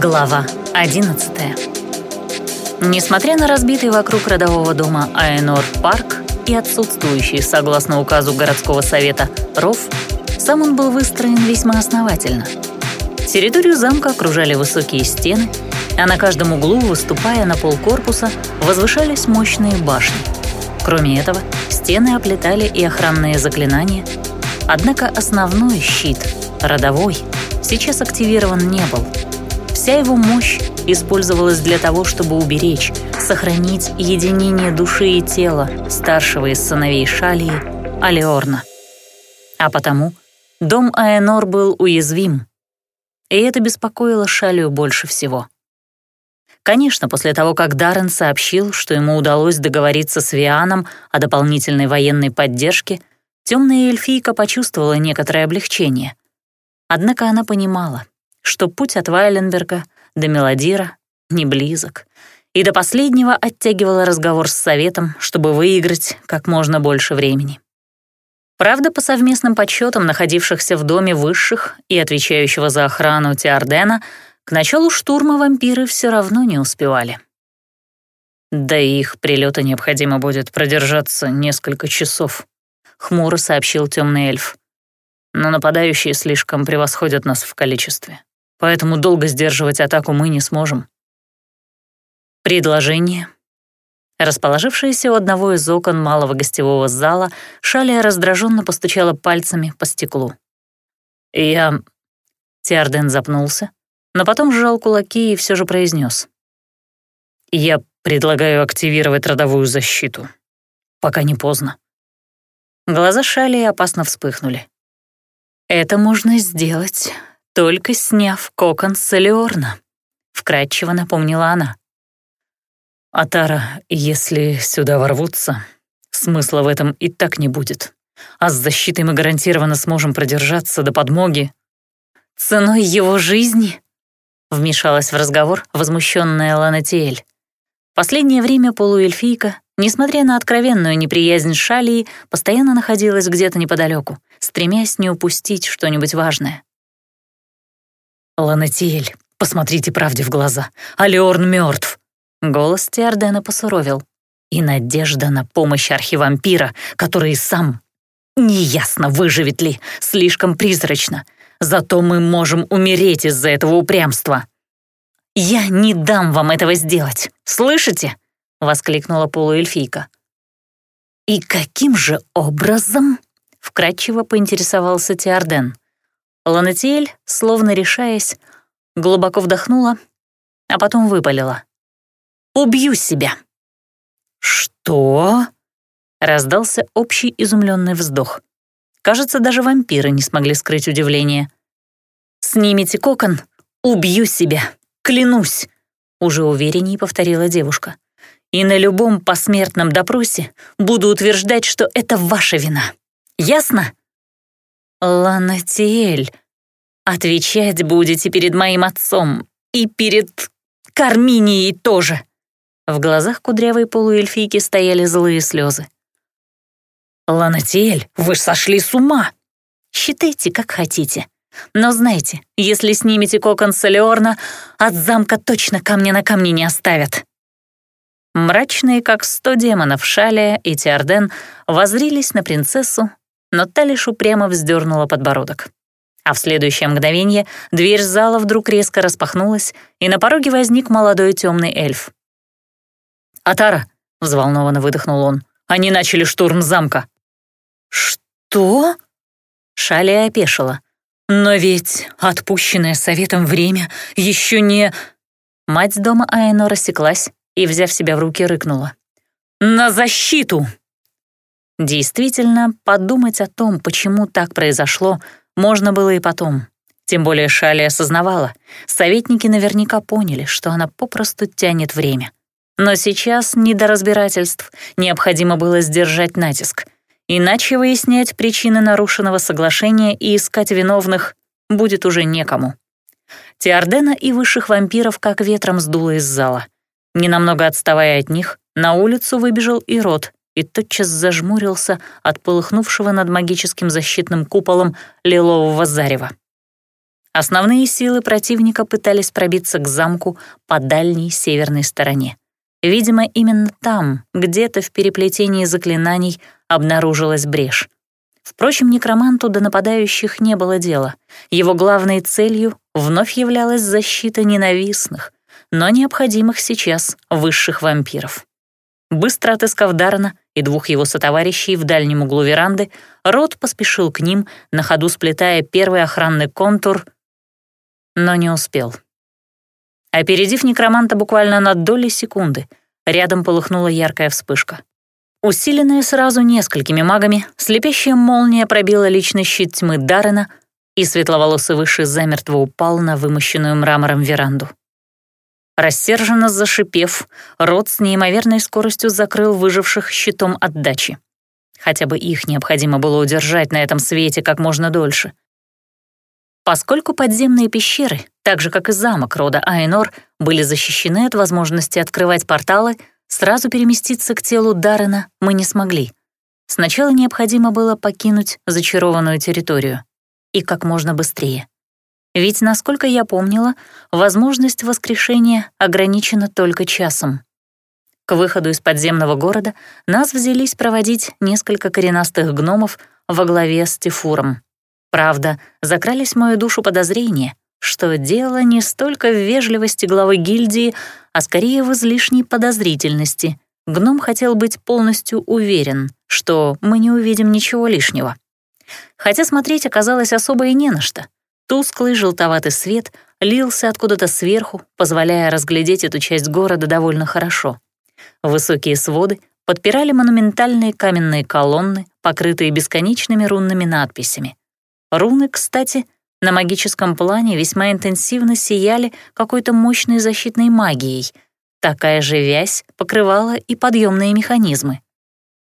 Глава 11 Несмотря на разбитый вокруг родового дома Аэнор парк и отсутствующий, согласно указу городского совета, ров, сам он был выстроен весьма основательно. Территорию замка окружали высокие стены, а на каждом углу, выступая на полкорпуса, возвышались мощные башни. Кроме этого, стены оплетали и охранные заклинания, однако основной щит, родовой, сейчас активирован не был — Вся его мощь использовалась для того, чтобы уберечь, сохранить единение души и тела старшего из сыновей Шалии, Алиорна. А потому дом Аэнор был уязвим, и это беспокоило Шалию больше всего. Конечно, после того, как Даррен сообщил, что ему удалось договориться с Вианом о дополнительной военной поддержке, темная эльфийка почувствовала некоторое облегчение. Однако она понимала — что путь от Вайленберга до Мелодира не близок, и до последнего оттягивала разговор с советом, чтобы выиграть как можно больше времени. Правда, по совместным подсчетам находившихся в доме высших и отвечающего за охрану Теордена, к началу штурма вампиры все равно не успевали. «Да и их прилета необходимо будет продержаться несколько часов», — хмуро сообщил темный эльф. «Но нападающие слишком превосходят нас в количестве поэтому долго сдерживать атаку мы не сможем. Предложение. Расположившаяся у одного из окон малого гостевого зала, Шалия раздраженно постучала пальцами по стеклу. «Я...» Тиарден запнулся, но потом сжал кулаки и все же произнес. «Я предлагаю активировать родовую защиту. Пока не поздно». Глаза Шалии опасно вспыхнули. «Это можно сделать только сняв кокон с Элеорна», — вкратчиво напомнила она. «Атара, если сюда ворвутся, смысла в этом и так не будет. А с защитой мы гарантированно сможем продержаться до подмоги». «Ценой его жизни?» — вмешалась в разговор возмущенная Ланатиэль. Последнее время полуэльфийка, несмотря на откровенную неприязнь Шалии, постоянно находилась где-то неподалеку, стремясь не упустить что-нибудь важное. «Ланатиэль, посмотрите правде в глаза. Алиорн мертв. Голос Тиардена посуровил. «И надежда на помощь архивампира, который сам... Неясно, выживет ли, слишком призрачно. Зато мы можем умереть из-за этого упрямства». «Я не дам вам этого сделать, слышите?» — воскликнула полуэльфийка. «И каким же образом?» — вкратчиво поинтересовался Тиарден. Ланетиэль, словно решаясь, глубоко вдохнула, а потом выпалила. «Убью себя!» «Что?» — раздался общий изумленный вздох. Кажется, даже вампиры не смогли скрыть удивление. «Снимите кокон, убью себя, клянусь!» — уже увереннее повторила девушка. «И на любом посмертном допросе буду утверждать, что это ваша вина. Ясно?» «Ланатиэль, отвечать будете перед моим отцом и перед Карминией тоже». В глазах кудрявой полуэльфийки стояли злые слезы. «Ланатиэль, вы сошли с ума!» «Считайте, как хотите. Но знайте, если снимете кокон Солеорна, от замка точно камня на камне не оставят». Мрачные, как сто демонов, Шалия и Тиарден возрились на принцессу, но та лишь упрямо вздернула подбородок. А в следующее мгновение дверь зала вдруг резко распахнулась, и на пороге возник молодой темный эльф. «Атара!» — взволнованно выдохнул он. «Они начали штурм замка». «Что?» Шалия опешила. «Но ведь отпущенное советом время еще не...» Мать дома Аэно рассеклась и, взяв себя в руки, рыкнула. «На защиту!» Действительно, подумать о том, почему так произошло, можно было и потом. Тем более Шали осознавала, советники наверняка поняли, что она попросту тянет время. Но сейчас не до разбирательств, необходимо было сдержать натиск. Иначе выяснять причины нарушенного соглашения и искать виновных будет уже некому. Теордена и высших вампиров как ветром сдуло из зала. Ненамного отставая от них, на улицу выбежал и Рот и тотчас зажмурился от полыхнувшего над магическим защитным куполом лилового зарева. Основные силы противника пытались пробиться к замку по дальней северной стороне. Видимо, именно там, где-то в переплетении заклинаний, обнаружилась брешь. Впрочем, некроманту до нападающих не было дела. Его главной целью вновь являлась защита ненавистных, но необходимых сейчас высших вампиров. Быстро отыскав Дарана и двух его сотоварищей в дальнем углу веранды, Рот поспешил к ним, на ходу сплетая первый охранный контур, но не успел. Опередив некроманта буквально на доли секунды, рядом полыхнула яркая вспышка. Усиленная сразу несколькими магами, слепящая молния пробила личный щит тьмы Даррена, и светловолосый выше замертво упал на вымощенную мрамором веранду. Рассерженно зашипев, рот с неимоверной скоростью закрыл выживших щитом отдачи. Хотя бы их необходимо было удержать на этом свете как можно дольше. Поскольку подземные пещеры, так же как и замок рода Айнор, были защищены от возможности открывать порталы, сразу переместиться к телу Даррена мы не смогли. Сначала необходимо было покинуть зачарованную территорию. И как можно быстрее. Ведь, насколько я помнила, возможность воскрешения ограничена только часом. К выходу из подземного города нас взялись проводить несколько коренастых гномов во главе с Тифуром. Правда, закрались в мою душу подозрения, что дело не столько в вежливости главы гильдии, а скорее в излишней подозрительности. Гном хотел быть полностью уверен, что мы не увидим ничего лишнего. Хотя смотреть оказалось особо и не на что. Тусклый желтоватый свет лился откуда-то сверху, позволяя разглядеть эту часть города довольно хорошо. Высокие своды подпирали монументальные каменные колонны, покрытые бесконечными рунными надписями. Руны, кстати, на магическом плане весьма интенсивно сияли какой-то мощной защитной магией. Такая же вязь покрывала и подъемные механизмы.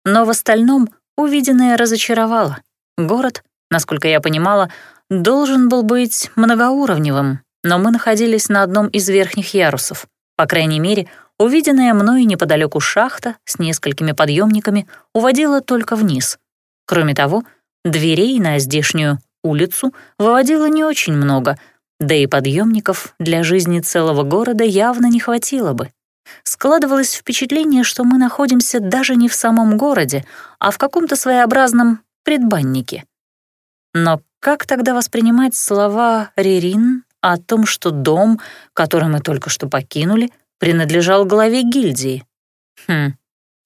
Но в остальном увиденное разочаровало. Город, насколько я понимала, должен был быть многоуровневым, но мы находились на одном из верхних ярусов. По крайней мере, увиденная мною неподалеку шахта с несколькими подъемниками уводила только вниз. Кроме того, дверей на здешнюю улицу выводило не очень много, да и подъемников для жизни целого города явно не хватило бы. Складывалось впечатление, что мы находимся даже не в самом городе, а в каком-то своеобразном предбаннике. Но как тогда воспринимать слова Рерин о том, что дом, который мы только что покинули, принадлежал главе гильдии? Хм,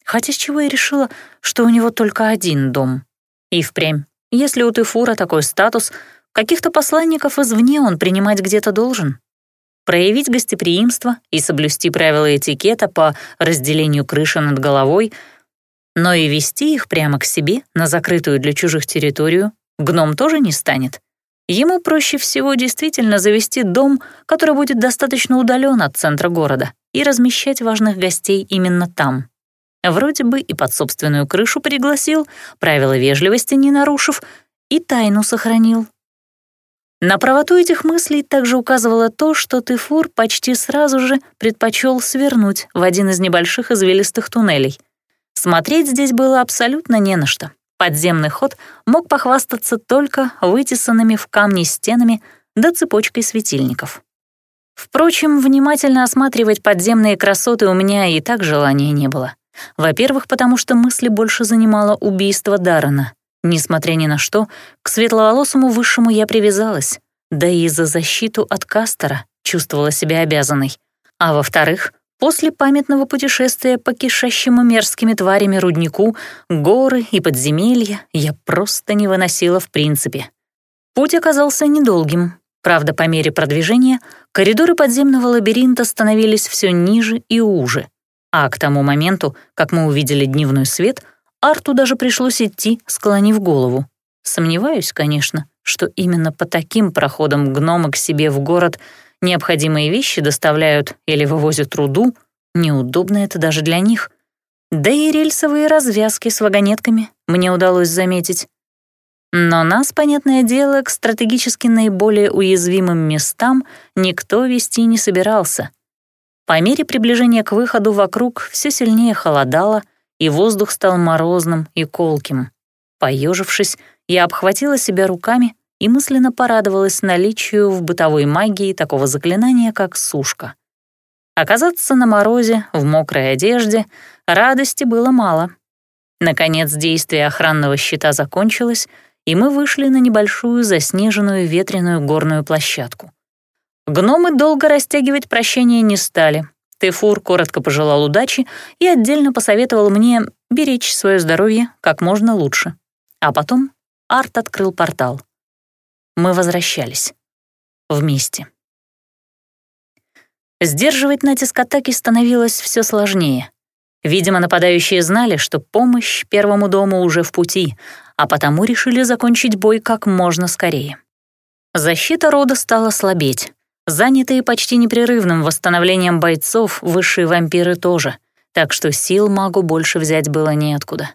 хотя с чего я решила, что у него только один дом. И впрямь, если у Тыфура такой статус, каких-то посланников извне он принимать где-то должен. Проявить гостеприимство и соблюсти правила этикета по разделению крыши над головой, но и вести их прямо к себе на закрытую для чужих территорию Гном тоже не станет. Ему проще всего действительно завести дом, который будет достаточно удален от центра города, и размещать важных гостей именно там. Вроде бы и под собственную крышу пригласил, правила вежливости не нарушив, и тайну сохранил. На правоту этих мыслей также указывало то, что Тыфур почти сразу же предпочел свернуть в один из небольших извилистых туннелей. Смотреть здесь было абсолютно не на что. Подземный ход мог похвастаться только вытесанными в камни стенами да цепочкой светильников. Впрочем, внимательно осматривать подземные красоты у меня и так желания не было. Во-первых, потому что мысли больше занимало убийство Даррена. Несмотря ни на что, к светловолосому высшему я привязалась, да и за защиту от Кастера чувствовала себя обязанной. А во-вторых, После памятного путешествия по кишащему мерзкими тварями руднику, горы и подземелья я просто не выносила в принципе. Путь оказался недолгим. Правда, по мере продвижения коридоры подземного лабиринта становились все ниже и уже. А к тому моменту, как мы увидели дневной свет, Арту даже пришлось идти, склонив голову. Сомневаюсь, конечно, что именно по таким проходам гномы к себе в город — необходимые вещи доставляют или вывозят руду, неудобно это даже для них. Да и рельсовые развязки с вагонетками мне удалось заметить. Но нас, понятное дело, к стратегически наиболее уязвимым местам никто вести не собирался. По мере приближения к выходу вокруг все сильнее холодало, и воздух стал морозным и колким. Поежившись, я обхватила себя руками и мысленно порадовалась наличию в бытовой магии такого заклинания, как сушка. Оказаться на морозе, в мокрой одежде, радости было мало. Наконец, действие охранного щита закончилось, и мы вышли на небольшую заснеженную ветреную горную площадку. Гномы долго растягивать прощение не стали. Тефур коротко пожелал удачи и отдельно посоветовал мне беречь свое здоровье как можно лучше. А потом Арт открыл портал. Мы возвращались. Вместе. Сдерживать натиск атаки становилось все сложнее. Видимо, нападающие знали, что помощь первому дому уже в пути, а потому решили закончить бой как можно скорее. Защита рода стала слабеть. Занятые почти непрерывным восстановлением бойцов, высшие вампиры тоже, так что сил магу больше взять было неоткуда.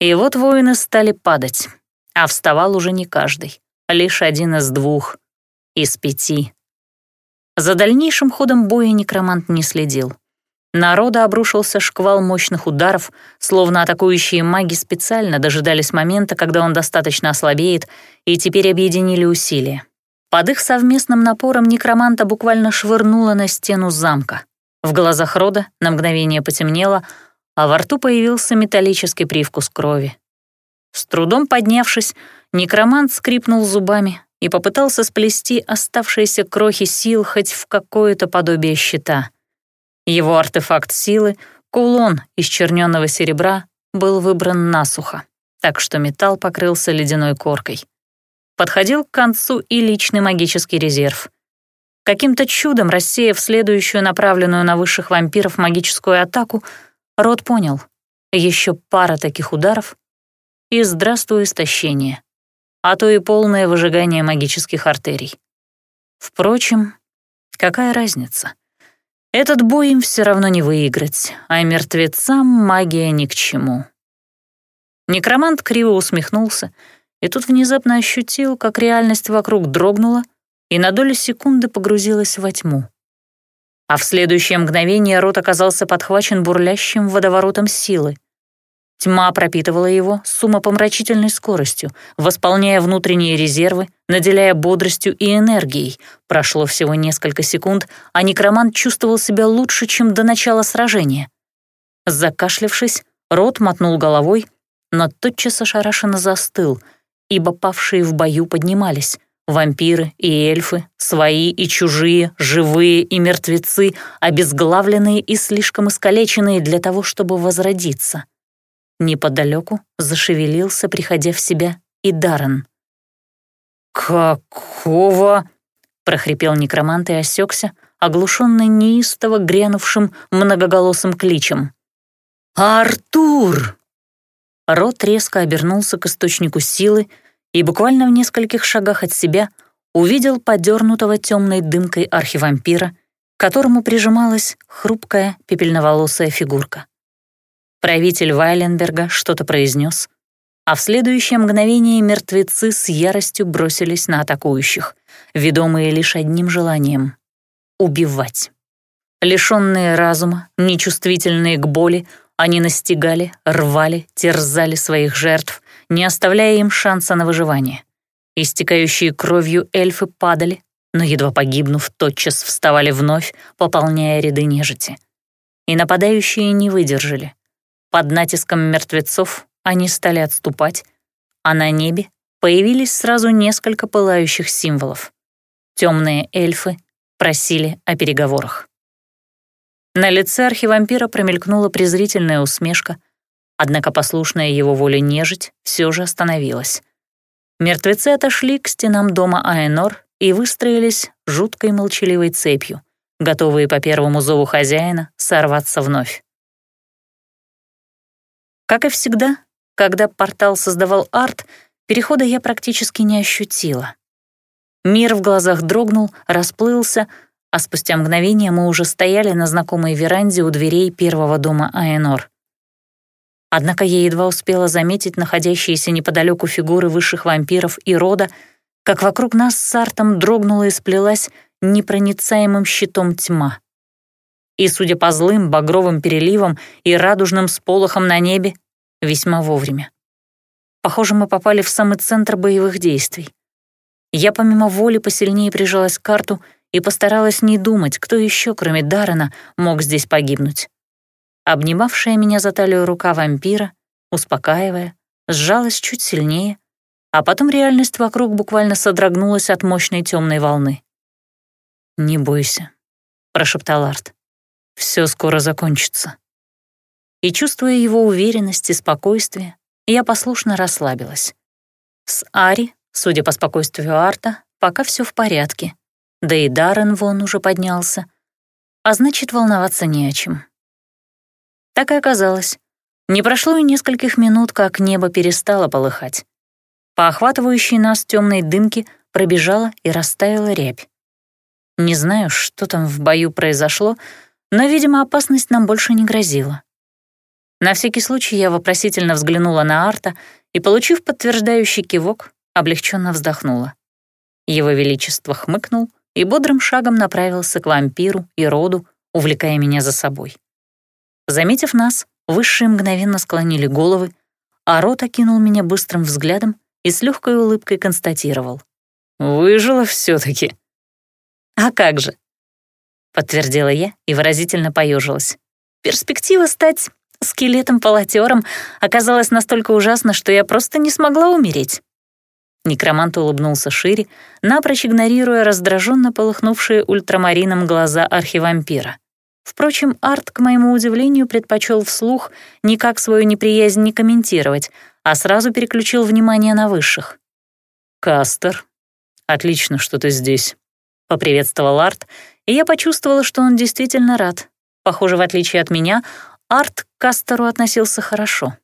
И вот воины стали падать, а вставал уже не каждый, лишь один из двух, из пяти. За дальнейшим ходом боя некромант не следил. Народа обрушился шквал мощных ударов, словно атакующие маги специально дожидались момента, когда он достаточно ослабеет, и теперь объединили усилия. Под их совместным напором некроманта буквально швырнуло на стену замка. В глазах Рода на мгновение потемнело, а во рту появился металлический привкус крови. С трудом поднявшись, некромант скрипнул зубами, и попытался сплести оставшиеся крохи сил хоть в какое-то подобие щита. Его артефакт силы, кулон из черненного серебра, был выбран насухо, так что металл покрылся ледяной коркой. Подходил к концу и личный магический резерв. Каким-то чудом, рассеяв следующую направленную на высших вампиров магическую атаку, Рот понял — еще пара таких ударов — и здравствуй истощение а то и полное выжигание магических артерий. Впрочем, какая разница? Этот бой им все равно не выиграть, а мертвецам магия ни к чему. Некромант криво усмехнулся и тут внезапно ощутил, как реальность вокруг дрогнула и на долю секунды погрузилась во тьму. А в следующее мгновение рот оказался подхвачен бурлящим водоворотом силы — Тьма пропитывала его с умопомрачительной скоростью, восполняя внутренние резервы, наделяя бодростью и энергией. Прошло всего несколько секунд, а некромант чувствовал себя лучше, чем до начала сражения. Закашлявшись, рот мотнул головой, но тотчас ошарашенно застыл, ибо павшие в бою поднимались. Вампиры и эльфы, свои и чужие, живые и мертвецы, обезглавленные и слишком искалеченные для того, чтобы возродиться. Неподалеку зашевелился, приходя в себя, и Даррен. «Какого?» — прохрипел некромант и осекся, оглушенный неистово грянувшим многоголосым кличем. «Артур!» Рот резко обернулся к источнику силы и буквально в нескольких шагах от себя увидел подернутого темной дымкой архивампира, к которому прижималась хрупкая пепельноволосая фигурка. Правитель Вайленберга что-то произнес, а в следующее мгновение мертвецы с яростью бросились на атакующих, ведомые лишь одним желанием — убивать. Лишенные разума, нечувствительные к боли, они настигали, рвали, терзали своих жертв, не оставляя им шанса на выживание. Истекающие кровью эльфы падали, но, едва погибнув, тотчас вставали вновь, пополняя ряды нежити. И нападающие не выдержали. Под натиском мертвецов они стали отступать, а на небе появились сразу несколько пылающих символов. Темные эльфы просили о переговорах. На лице архивампира промелькнула презрительная усмешка, однако послушная его воле нежить все же остановилась. Мертвецы отошли к стенам дома Аэнор и выстроились жуткой молчаливой цепью, готовые по первому зову хозяина сорваться вновь. Как и всегда, когда портал создавал арт, перехода я практически не ощутила. Мир в глазах дрогнул, расплылся, а спустя мгновение мы уже стояли на знакомой веранде у дверей первого дома Аэнор. Однако я едва успела заметить находящиеся неподалеку фигуры высших вампиров и рода, как вокруг нас с Артом дрогнула и сплелась непроницаемым щитом тьма и, судя по злым багровым переливам и радужным сполохам на небе, весьма вовремя. Похоже, мы попали в самый центр боевых действий. Я помимо воли посильнее прижалась к карту и постаралась не думать, кто еще, кроме Даррена, мог здесь погибнуть. Обнимавшая меня за талию рука вампира, успокаивая, сжалась чуть сильнее, а потом реальность вокруг буквально содрогнулась от мощной темной волны. «Не бойся», — прошептал Арт. «Все скоро закончится». И, чувствуя его уверенность и спокойствие, я послушно расслабилась. С Ари, судя по спокойствию Арта, пока все в порядке. Да и Даррен вон уже поднялся. А значит, волноваться не о чем. Так и оказалось. Не прошло и нескольких минут, как небо перестало полыхать. По охватывающей нас темной дымке пробежала и растаяла рябь. Не знаю, что там в бою произошло, но, видимо, опасность нам больше не грозила. На всякий случай я вопросительно взглянула на Арта и, получив подтверждающий кивок, облегченно вздохнула. Его Величество хмыкнул и бодрым шагом направился к вампиру и роду, увлекая меня за собой. Заметив нас, Высшие мгновенно склонили головы, а рот окинул меня быстрым взглядом и с легкой улыбкой констатировал. «Выжила все таки «А как же?» — подтвердила я и выразительно поежилась. Перспектива стать скелетом-полотером оказалась настолько ужасна, что я просто не смогла умереть. Некромант улыбнулся шире, напрочь игнорируя раздраженно полыхнувшие ультрамарином глаза архивампира. Впрочем, Арт, к моему удивлению, предпочел вслух никак свою неприязнь не комментировать, а сразу переключил внимание на высших. «Кастер, отлично, что ты здесь», — поприветствовал Арт, и я почувствовала, что он действительно рад. Похоже, в отличие от меня, Арт к Кастеру относился хорошо.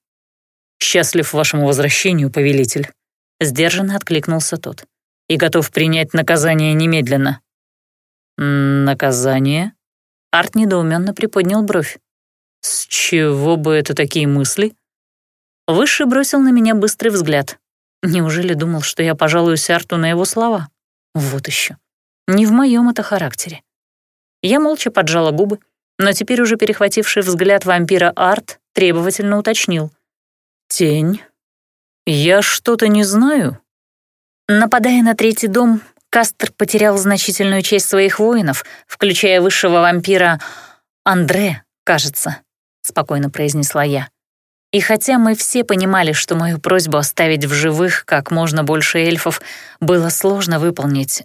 «Счастлив вашему возвращению, повелитель», — сдержанно откликнулся тот. «И готов принять наказание немедленно». «Наказание?» Арт недоуменно приподнял бровь. «С чего бы это такие мысли?» Высший бросил на меня быстрый взгляд. Неужели думал, что я пожалуюсь Арту на его слова? Вот еще. Не в моем это характере. Я молча поджала губы, но теперь уже перехвативший взгляд вампира Арт требовательно уточнил. «Тень? Я что-то не знаю?» Нападая на третий дом, Кастер потерял значительную часть своих воинов, включая высшего вампира Андре, кажется, спокойно произнесла я. И хотя мы все понимали, что мою просьбу оставить в живых как можно больше эльфов было сложно выполнить,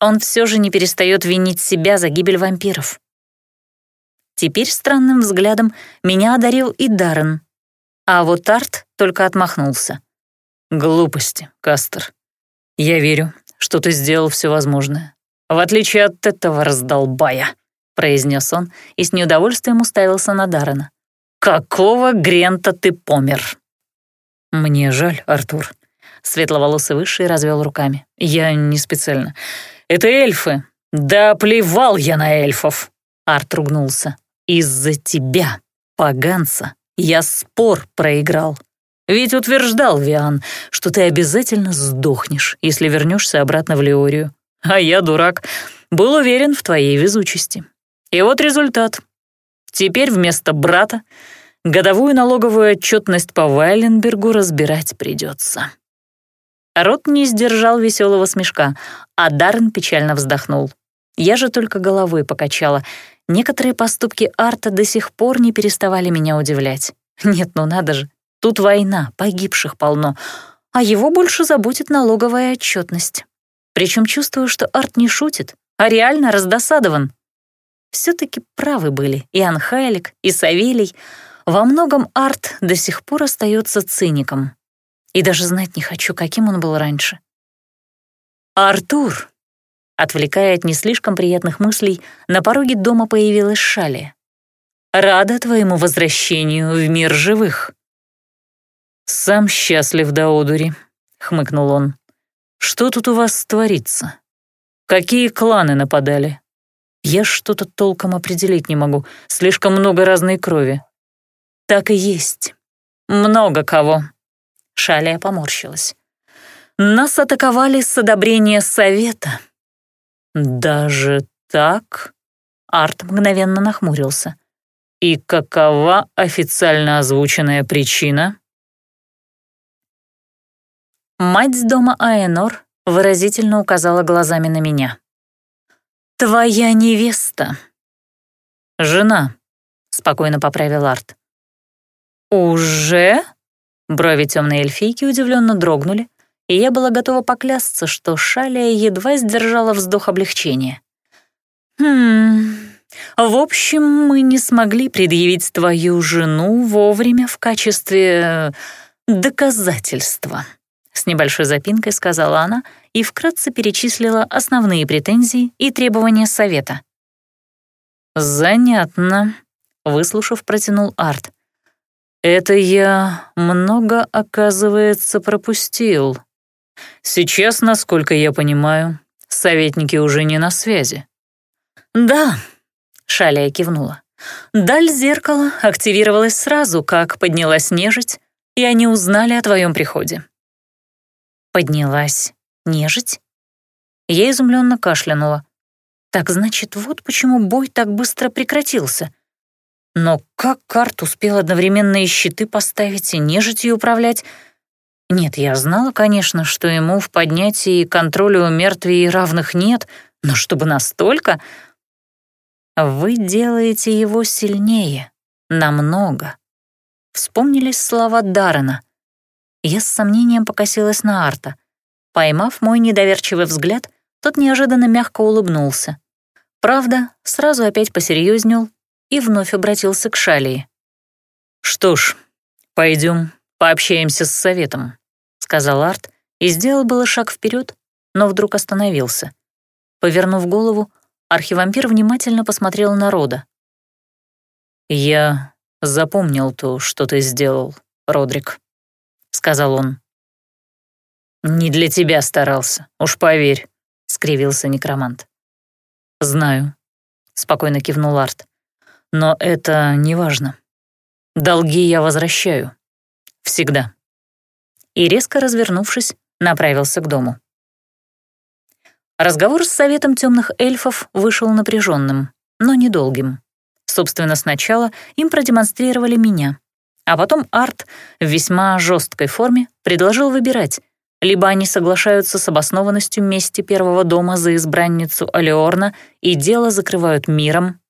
он все же не перестает винить себя за гибель вампиров. Теперь странным взглядом меня одарил и Даррен, а вот Арт только отмахнулся. «Глупости, Кастер. Я верю, что ты сделал все возможное. В отличие от этого раздолбая», — произнес он и с неудовольствием уставился на Даррена. «Какого грента ты помер?» «Мне жаль, Артур», — светловолосый высший развел руками. «Я не специально. Это эльфы. Да плевал я на эльфов!» Арт ругнулся. «Из-за тебя, поганца, я спор проиграл. Ведь утверждал Виан, что ты обязательно сдохнешь, если вернешься обратно в Леорию. А я, дурак, был уверен в твоей везучести. И вот результат. Теперь вместо брата годовую налоговую отчетность по Вайленбергу разбирать придется. Рот не сдержал веселого смешка, а Даррен печально вздохнул. Я же только головой покачала. Некоторые поступки Арта до сих пор не переставали меня удивлять. Нет, ну надо же, Тут война, погибших полно, а его больше заботит налоговая отчетность. Причем чувствую, что Арт не шутит, а реально раздосадован. Все-таки правы были и Анхайлик, и Савелий. Во многом Арт до сих пор остается циником. И даже знать не хочу, каким он был раньше. «Артур!» Отвлекая от не слишком приятных мыслей, на пороге дома появилась Шали. «Рада твоему возвращению в мир живых». «Сам счастлив до одури», — хмыкнул он. «Что тут у вас творится? Какие кланы нападали? Я что-то толком определить не могу, слишком много разной крови». «Так и есть. Много кого», — Шалия поморщилась. «Нас атаковали с одобрения совета». «Даже так?» Арт мгновенно нахмурился. «И какова официально озвученная причина?» Мать с дома Аэнор выразительно указала глазами на меня. «Твоя невеста». «Жена», — спокойно поправил Арт. «Уже?» Брови темной эльфийки удивленно дрогнули, и я была готова поклясться, что Шалия едва сдержала вздох облегчения. «Хм... В общем, мы не смогли предъявить твою жену вовремя в качестве э, доказательства», — с небольшой запинкой сказала она и вкратце перечислила основные претензии и требования совета. «Занятно», — выслушав, протянул Арт. «Это я много, оказывается, пропустил. Сейчас, насколько я понимаю, советники уже не на связи». «Да», — Шалия кивнула. «Даль зеркала активировалась сразу, как поднялась нежить, и они узнали о твоем приходе». «Поднялась нежить?» Я изумленно кашлянула. «Так значит, вот почему бой так быстро прекратился. Но как карт успел одновременно и щиты поставить, и нежитью управлять? Нет, я знала, конечно, что ему в поднятии и контроле у мертвей равных нет, но чтобы настолько... Вы делаете его сильнее. Намного. Вспомнились слова Даррена. Я с сомнением покосилась на Арта. Поймав мой недоверчивый взгляд, тот неожиданно мягко улыбнулся. Правда, сразу опять посерьезнел и вновь обратился к Шалии. «Что ж, пойдем, пообщаемся с советом», — сказал Арт и сделал было шаг вперед, но вдруг остановился. Повернув голову, архивампир внимательно посмотрел на Рода. «Я запомнил то, что ты сделал, Родрик», — сказал он. «Не для тебя старался, уж поверь», — скривился некромант. «Знаю», — спокойно кивнул Арт. Но это не важно. Долги я возвращаю. Всегда. И резко развернувшись, направился к дому. Разговор с советом темных эльфов вышел напряженным, но недолгим. Собственно, сначала им продемонстрировали меня, а потом Арт в весьма жесткой форме предложил выбирать, либо они соглашаются с обоснованностью мести первого дома за избранницу Алеорна и дело закрывают миром,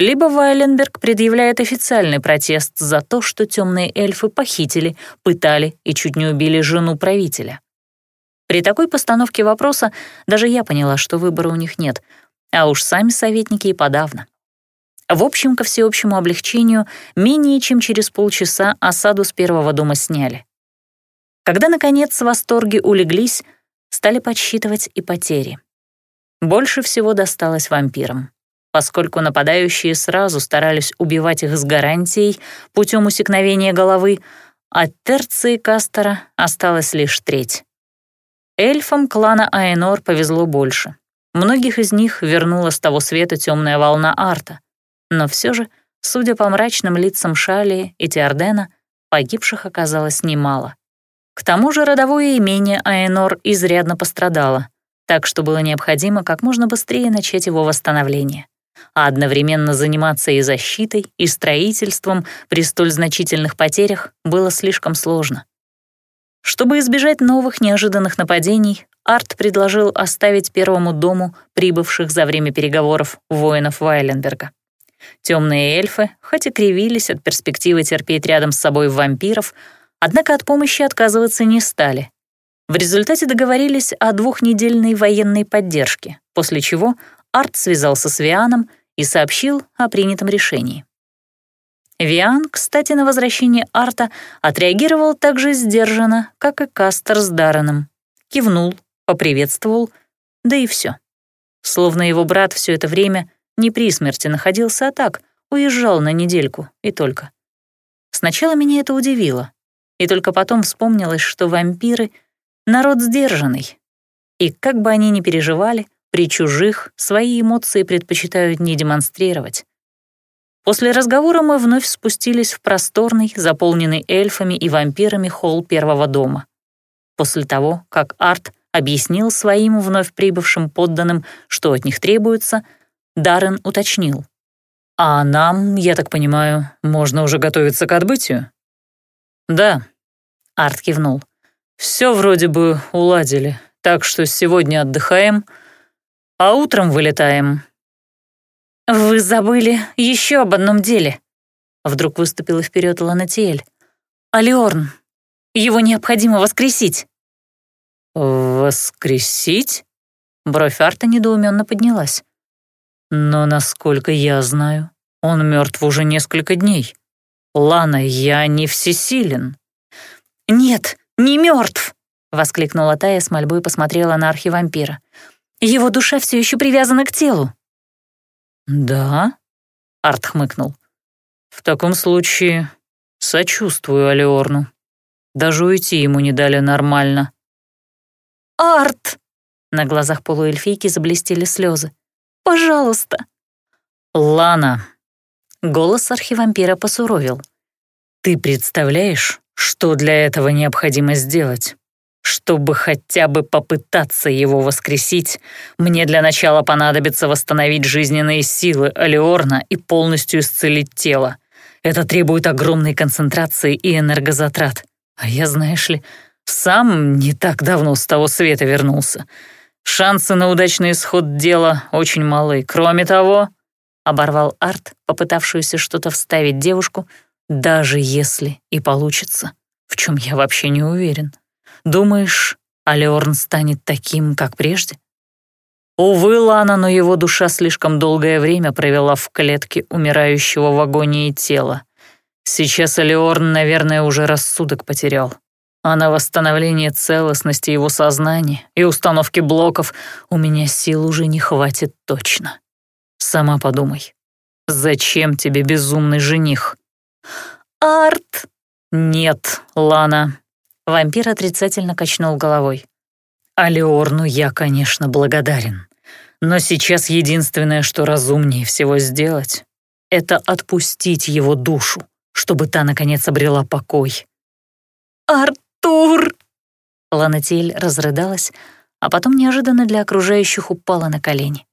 либо Вайленберг предъявляет официальный протест за то, что темные эльфы похитили, пытали и чуть не убили жену правителя. При такой постановке вопроса даже я поняла, что выбора у них нет, а уж сами советники и подавно. В общем, ко всеобщему облегчению, менее чем через полчаса осаду с первого дома сняли. Когда, наконец, восторги улеглись, стали подсчитывать и потери. Больше всего досталось вампирам поскольку нападающие сразу старались убивать их с гарантией путем усекновения головы, от терции Кастера осталась лишь треть. Эльфам клана Аэнор повезло больше. Многих из них вернула с того света темная волна арта. Но все же, судя по мрачным лицам Шалии и Теордена, погибших оказалось немало. К тому же родовое имение Аэнор изрядно пострадало, так что было необходимо как можно быстрее начать его восстановление а одновременно заниматься и защитой, и строительством при столь значительных потерях было слишком сложно. Чтобы избежать новых неожиданных нападений, Арт предложил оставить первому дому прибывших за время переговоров воинов Вайленберга. Темные эльфы, хоть и кривились от перспективы терпеть рядом с собой вампиров, однако от помощи отказываться не стали. В результате договорились о двухнедельной военной поддержке, после чего Арт связался с Вианом и сообщил о принятом решении. Виан, кстати, на возвращение Арта отреагировал так же сдержанно, как и Кастер с Дарреном. Кивнул, поприветствовал, да и все. Словно его брат все это время не при смерти находился, а так, уезжал на недельку и только. Сначала меня это удивило, и только потом вспомнилось, что вампиры — народ сдержанный. И как бы они ни переживали, при чужих свои эмоции предпочитают не демонстрировать. После разговора мы вновь спустились в просторный, заполненный эльфами и вампирами холл первого дома. После того, как Арт объяснил своим вновь прибывшим подданным, что от них требуется, Даррен уточнил. «А нам, я так понимаю, можно уже готовиться к отбытию?» «Да», — Арт кивнул. «Все вроде бы уладили, так что сегодня отдыхаем, а утром вылетаем». «Вы забыли еще об одном деле», — вдруг выступила вперед Ланатиэль. «Алиорн, его необходимо воскресить». «Воскресить?» Бровь Арта недоуменно поднялась. «Но, насколько я знаю, он мертв уже несколько дней. Лана, я не всесилен». «Нет, не мертв!» — воскликнула Тая с мольбой посмотрела на архивампира. «Его душа все еще привязана к телу». «Да?» — Арт хмыкнул. «В таком случае сочувствую Алиорну. Даже уйти ему не дали нормально». «Арт!» — на глазах полуэльфийки заблестели слезы. «Пожалуйста!» «Лана!» — голос архивампира посуровил. «Ты представляешь, что для этого необходимо сделать?» Чтобы хотя бы попытаться его воскресить, мне для начала понадобится восстановить жизненные силы Алиорна и полностью исцелить тело. Это требует огромной концентрации и энергозатрат. А я, знаешь ли, сам не так давно с того света вернулся. Шансы на удачный исход дела очень малы. Кроме того, оборвал Арт, попытавшуюся что-то вставить девушку, даже если и получится, в чем я вообще не уверен. Думаешь, Алеорн станет таким, как прежде? Увы, Лана, но его душа слишком долгое время провела в клетке умирающего в агонии тела. Сейчас Алеорн, наверное, уже рассудок потерял. А на восстановление целостности его сознания и установки блоков у меня сил уже не хватит точно. Сама подумай, зачем тебе безумный жених? Арт! Нет, Лана, Вампир отрицательно качнул головой. «Алиорну я, конечно, благодарен. Но сейчас единственное, что разумнее всего сделать, это отпустить его душу, чтобы та, наконец, обрела покой». «Артур!» Ланатель разрыдалась, а потом неожиданно для окружающих упала на колени.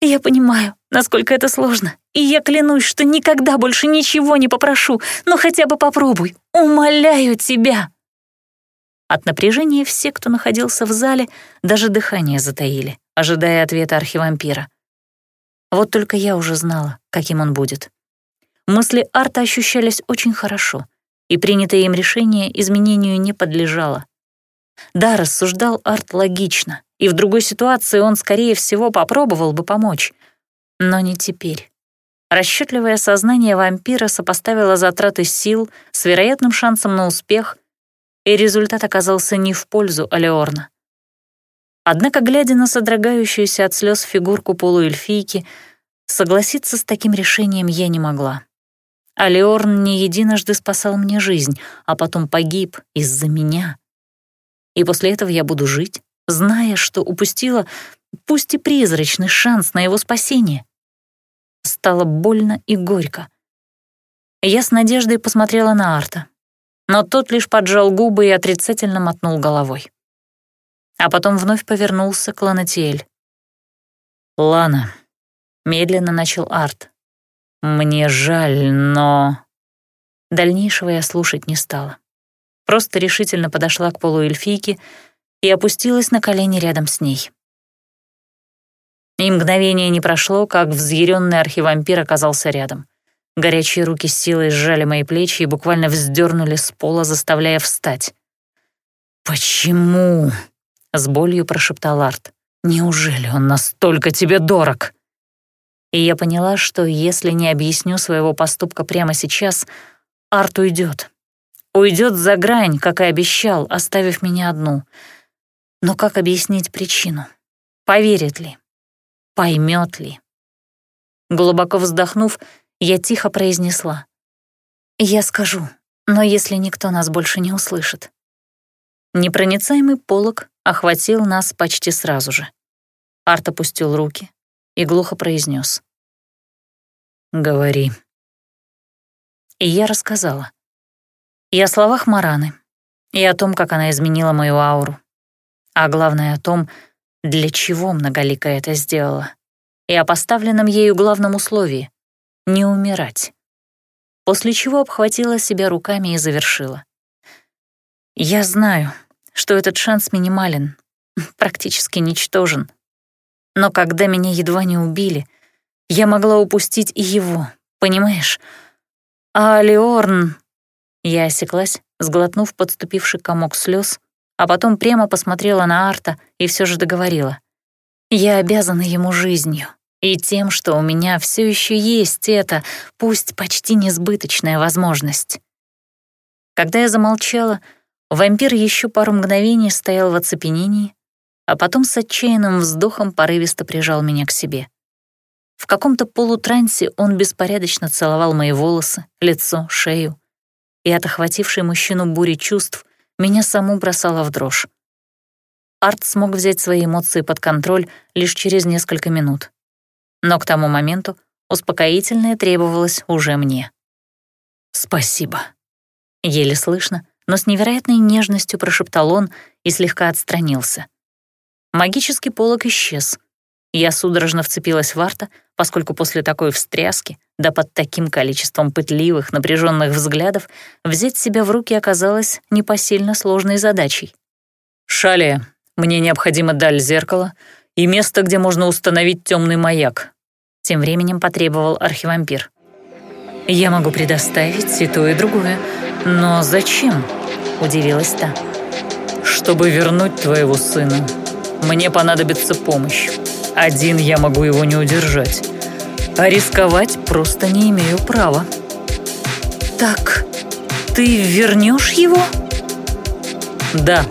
«Я понимаю, насколько это сложно, и я клянусь, что никогда больше ничего не попрошу, но хотя бы попробуй, умоляю тебя!» От напряжения все, кто находился в зале, даже дыхание затаили, ожидая ответа архивампира. Вот только я уже знала, каким он будет. Мысли Арта ощущались очень хорошо, и принятое им решение изменению не подлежало. Да, рассуждал Арт логично, и в другой ситуации он, скорее всего, попробовал бы помочь. Но не теперь. Расчетливое сознание вампира сопоставило затраты сил с вероятным шансом на успех — и результат оказался не в пользу Алеорна. Однако, глядя на содрогающуюся от слез фигурку полуэльфийки, согласиться с таким решением я не могла. Алеорн не единожды спасал мне жизнь, а потом погиб из-за меня. И после этого я буду жить, зная, что упустила, пусть и призрачный шанс на его спасение. Стало больно и горько. Я с надеждой посмотрела на Арта но тот лишь поджал губы и отрицательно мотнул головой. А потом вновь повернулся к Ланатиэль. «Лана», — медленно начал Арт, — «мне жаль, но...» Дальнейшего я слушать не стала. Просто решительно подошла к полуэльфийке и опустилась на колени рядом с ней. И мгновение не прошло, как взъяренный архивампир оказался рядом. Горячие руки силой сжали мои плечи и буквально вздернули с пола, заставляя встать. «Почему?» — с болью прошептал Арт. «Неужели он настолько тебе дорог?» И я поняла, что если не объясню своего поступка прямо сейчас, Арт уйдет. Уйдет за грань, как и обещал, оставив меня одну. Но как объяснить причину? Поверит ли? Поймет ли? Глубоко вздохнув, я тихо произнесла. «Я скажу, но если никто нас больше не услышит». Непроницаемый полог охватил нас почти сразу же. Арт опустил руки и глухо произнес: «Говори». И я рассказала. И о словах Мараны, и о том, как она изменила мою ауру, а главное о том, для чего Многолика это сделала, и о поставленном ею главном условии не умирать. После чего обхватила себя руками и завершила. «Я знаю, что этот шанс минимален, практически ничтожен. Но когда меня едва не убили, я могла упустить и его, понимаешь? А Леорн... Я осеклась, сглотнув подступивший комок слез, а потом прямо посмотрела на Арта и все же договорила. Я обязана ему жизнью и тем, что у меня все еще есть эта, пусть почти несбыточная возможность. Когда я замолчала, вампир еще пару мгновений стоял в оцепенении, а потом с отчаянным вздохом порывисто прижал меня к себе. В каком-то полутрансе он беспорядочно целовал мои волосы, лицо, шею, и от охватившей мужчину бури чувств меня саму бросало в дрожь. Арт смог взять свои эмоции под контроль лишь через несколько минут. Но к тому моменту успокоительное требовалось уже мне. «Спасибо», — еле слышно, но с невероятной нежностью прошептал он и слегка отстранился. Магический полог исчез. Я судорожно вцепилась в Арта, поскольку после такой встряски, да под таким количеством пытливых, напряженных взглядов, взять себя в руки оказалось непосильно сложной задачей. «Шалия, мне необходимо даль зеркала и место, где можно установить темный маяк», тем временем потребовал архивампир. «Я могу предоставить и то, и другое, но зачем?» — удивилась та. «Чтобы вернуть твоего сына», мне понадобится помощь. Один я могу его не удержать. А рисковать просто не имею права. Так, ты вернешь его? Да,